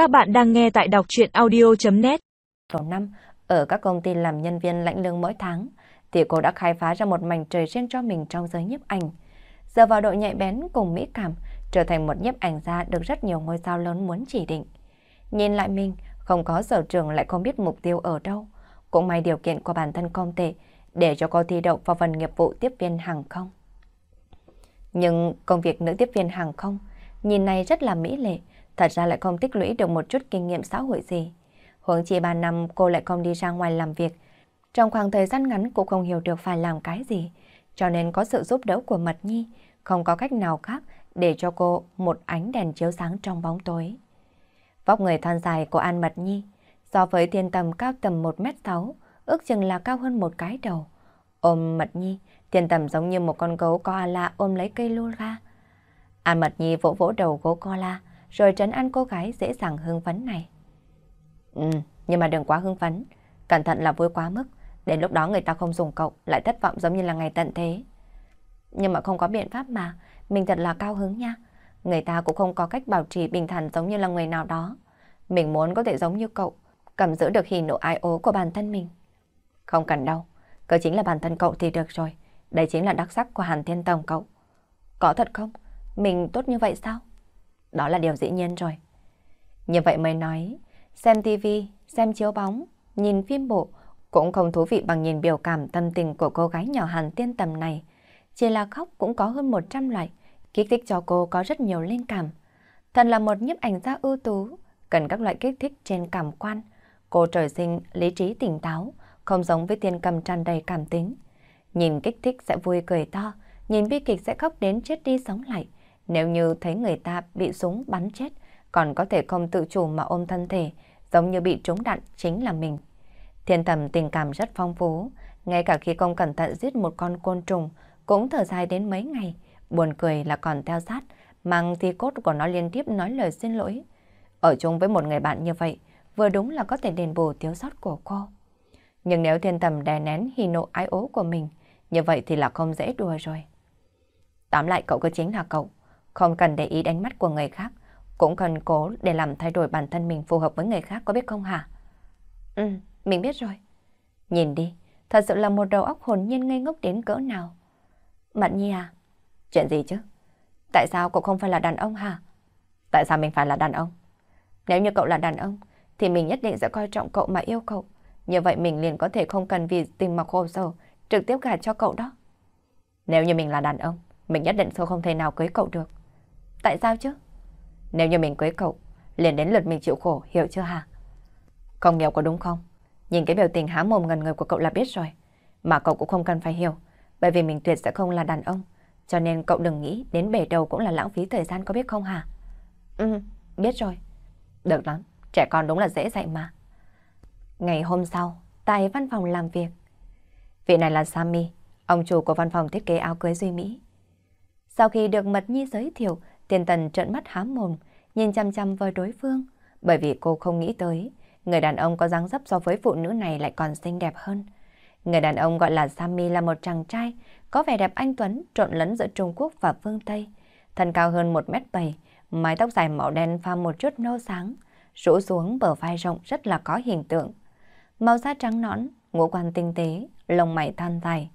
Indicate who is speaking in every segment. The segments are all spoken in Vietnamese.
Speaker 1: Các bạn đang nghe tại đọc chuyện audio.net
Speaker 2: Đầu năm, ở các công ty làm nhân viên lãnh lương mỗi tháng, thì cô đã khai phá ra một mảnh trời riêng cho mình trong giới nhiếp ảnh. Giờ vào độ nhạy bén cùng mỹ cảm, trở thành một nhiếp ảnh gia được rất nhiều ngôi sao lớn muốn chỉ định. Nhìn lại mình, không có sở trường lại không biết mục tiêu ở đâu. Cũng may điều kiện của bản thân không tệ, để cho cô thi đậu vào phần nghiệp vụ tiếp viên hàng không. Nhưng công việc nữ tiếp viên hàng không, nhìn này rất là mỹ lệ, thật ra lại không tích lũy được một chút kinh nghiệm xã hội gì. Huống chi 3 năm cô lại không đi ra ngoài làm việc. Trong khoảng thời gian ngắn cô không hiểu được phải làm cái gì, cho nên có sự giúp đỡ của Mật Nhi, không có cách nào khác để cho cô một ánh đèn chiếu sáng trong bóng tối. Vóc người thon dài của An Mật Nhi, so với thiên tầm cao tầm 1m6, ước chừng là cao hơn một cái đầu. Ôm Mật Nhi, thiên tầm giống như một con gấu koala ôm lấy cây lu ra. An Mật Nhi vỗ vỗ đầu gấu koala rồi trấn an cô gái dễ dàng hưng phấn này. Ừ, nhưng mà đừng quá hưng phấn, cẩn thận là vui quá mức, đến lúc đó người ta không dùng cậu, lại thất vọng giống như là ngày tận thế. Nhưng mà không có biện pháp mà, mình thật là cao hứng nha. Người ta cũng không có cách bảo trì bình thản giống như là người nào đó. Mình muốn có thể giống như cậu, cầm giữ được hỉ nộ ai ố của bản thân mình. Không cần đâu, cứ chính là bản thân cậu thì được rồi. Đây chính là đặc sắc của Hàn Thiên Tông cậu. Có thật không? Mình tốt như vậy sao? Đó là điều dĩ nhiên rồi. Như vậy mới nói, xem tivi, xem chiếu bóng, nhìn phim bộ cũng không thú vị bằng nhìn biểu cảm tâm tình của cô gái nhỏ Hàn Tiên Tầm này. Chỉ là khóc cũng có hơn 100 loại, kích thích cho cô có rất nhiều linh cảm. Thật là một nhiếp ảnh gia ưu tú, cần các loại kích thích trên cảm quan. Cô trời sinh lý trí tỉnh táo, không giống với tiên cầm tràn đầy cảm tính. Nhìn kích thích sẽ vui cười to, nhìn bi kịch sẽ khóc đến chết đi sống lại. Nếu như thấy người ta bị súng bắn chết, còn có thể không tự chủ mà ôm thân thể, giống như bị trúng đạn chính là mình. Thiên tầm tình cảm rất phong phú, ngay cả khi không cẩn thận giết một con côn trùng, cũng thở dài đến mấy ngày, buồn cười là còn theo sát, mang thi cốt của nó liên tiếp nói lời xin lỗi. Ở chung với một người bạn như vậy, vừa đúng là có thể đền bù thiếu sót của cô. Nhưng nếu thiên tầm đè nén hỉ nộ ái ố của mình, như vậy thì là không dễ đùa rồi. Tóm lại cậu cứ chính là cậu, không cần để ý đánh mắt của người khác, cũng cần cố để làm thay đổi bản thân mình phù hợp với người khác có biết không hả? Ừ, mình biết rồi. Nhìn đi, thật sự là một đầu óc hồn nhiên ngây ngốc đến cỡ nào. Mận Nhi à? Chuyện gì chứ? Tại sao cậu không phải là đàn ông hả? Tại sao mình phải là đàn ông? Nếu như cậu là đàn ông, thì mình nhất định sẽ coi trọng cậu mà yêu cậu. Như vậy mình liền có thể không cần vì tình mà khổ sở trực tiếp gả cho cậu đó. Nếu như mình là đàn ông, mình nhất định sẽ không thể nào cưới cậu được. Tại sao chứ? Nếu như mình cưới cậu, liền đến lượt mình chịu khổ, hiểu chưa hả? Không hiểu có đúng không? Nhìn cái biểu tình há mồm ngần người của cậu là biết rồi. Mà cậu cũng không cần phải hiểu, bởi vì mình tuyệt sẽ không là đàn ông. Cho nên cậu đừng nghĩ đến bể đầu cũng là lãng phí thời gian có biết không hả? Ừ, biết rồi. Được lắm, trẻ con đúng là dễ dạy mà. Ngày hôm sau, tại văn phòng làm việc. Vị này là Sammy, ông chủ của văn phòng thiết kế áo cưới Duy Mỹ. Sau khi được Mật Nhi giới thiệu, Tiên Tần trợn mắt há mồm, nhìn chăm chăm với đối phương, bởi vì cô không nghĩ tới, người đàn ông có dáng dấp so với phụ nữ này lại còn xinh đẹp hơn. Người đàn ông gọi là Sammy là một chàng trai, có vẻ đẹp anh Tuấn, trộn lẫn giữa Trung Quốc và phương Tây. Thân cao hơn 1m7, mái tóc dài màu đen pha một chút nâu sáng, rũ xuống bờ vai rộng rất là có hình tượng. Màu da trắng nõn, ngũ quan tinh tế, lông mày than dài.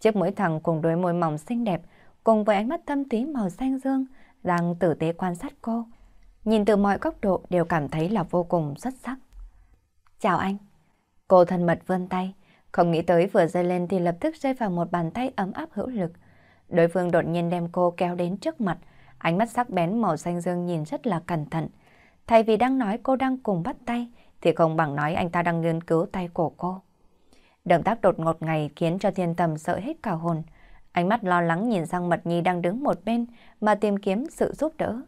Speaker 2: Chiếc mũi thẳng cùng đôi môi mỏng xinh đẹp, cùng với ánh mắt thâm túy màu xanh dương, đang tử tế quan sát cô. Nhìn từ mọi góc độ đều cảm thấy là vô cùng xuất sắc. Chào anh. Cô thân mật vươn tay, không nghĩ tới vừa rơi lên thì lập tức rơi vào một bàn tay ấm áp hữu lực. Đối phương đột nhiên đem cô kéo đến trước mặt, ánh mắt sắc bén màu xanh dương nhìn rất là cẩn thận. Thay vì đang nói cô đang cùng bắt tay, thì không bằng nói anh ta đang nghiên cứu tay của cô. Động tác đột ngột ngày khiến cho thiên tầm sợ hết cả hồn. Ánh mắt lo lắng nhìn sang Mật Nhi đang đứng một bên mà tìm kiếm sự giúp đỡ.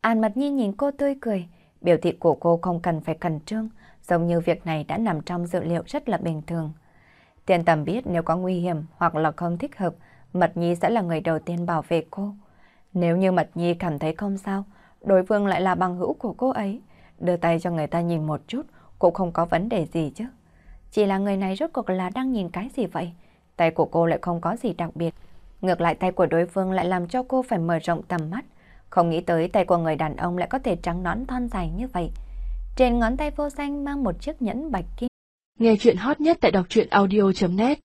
Speaker 2: An Mật Nhi nhìn cô tươi cười, biểu thị của cô không cần phải cẩn trương, giống như việc này đã nằm trong dự liệu rất là bình thường. Tiền tầm biết nếu có nguy hiểm hoặc là không thích hợp, Mật Nhi sẽ là người đầu tiên bảo vệ cô. Nếu như Mật Nhi cảm thấy không sao, đối phương lại là bằng hữu của cô ấy, đưa tay cho người ta nhìn một chút cũng không có vấn đề gì chứ. Chỉ là người này rốt cuộc là đang nhìn cái gì vậy? Tay của cô lại không có gì đặc biệt. Ngược lại, tay của đối phương lại làm cho cô phải mở rộng tầm mắt. Không nghĩ tới tay của người đàn ông lại có thể trắng nõn thon dài như vậy. Trên ngón tay vô danh mang một chiếc nhẫn bạch kim.
Speaker 1: Nghe chuyện hot nhất tại đọc truyện audio.net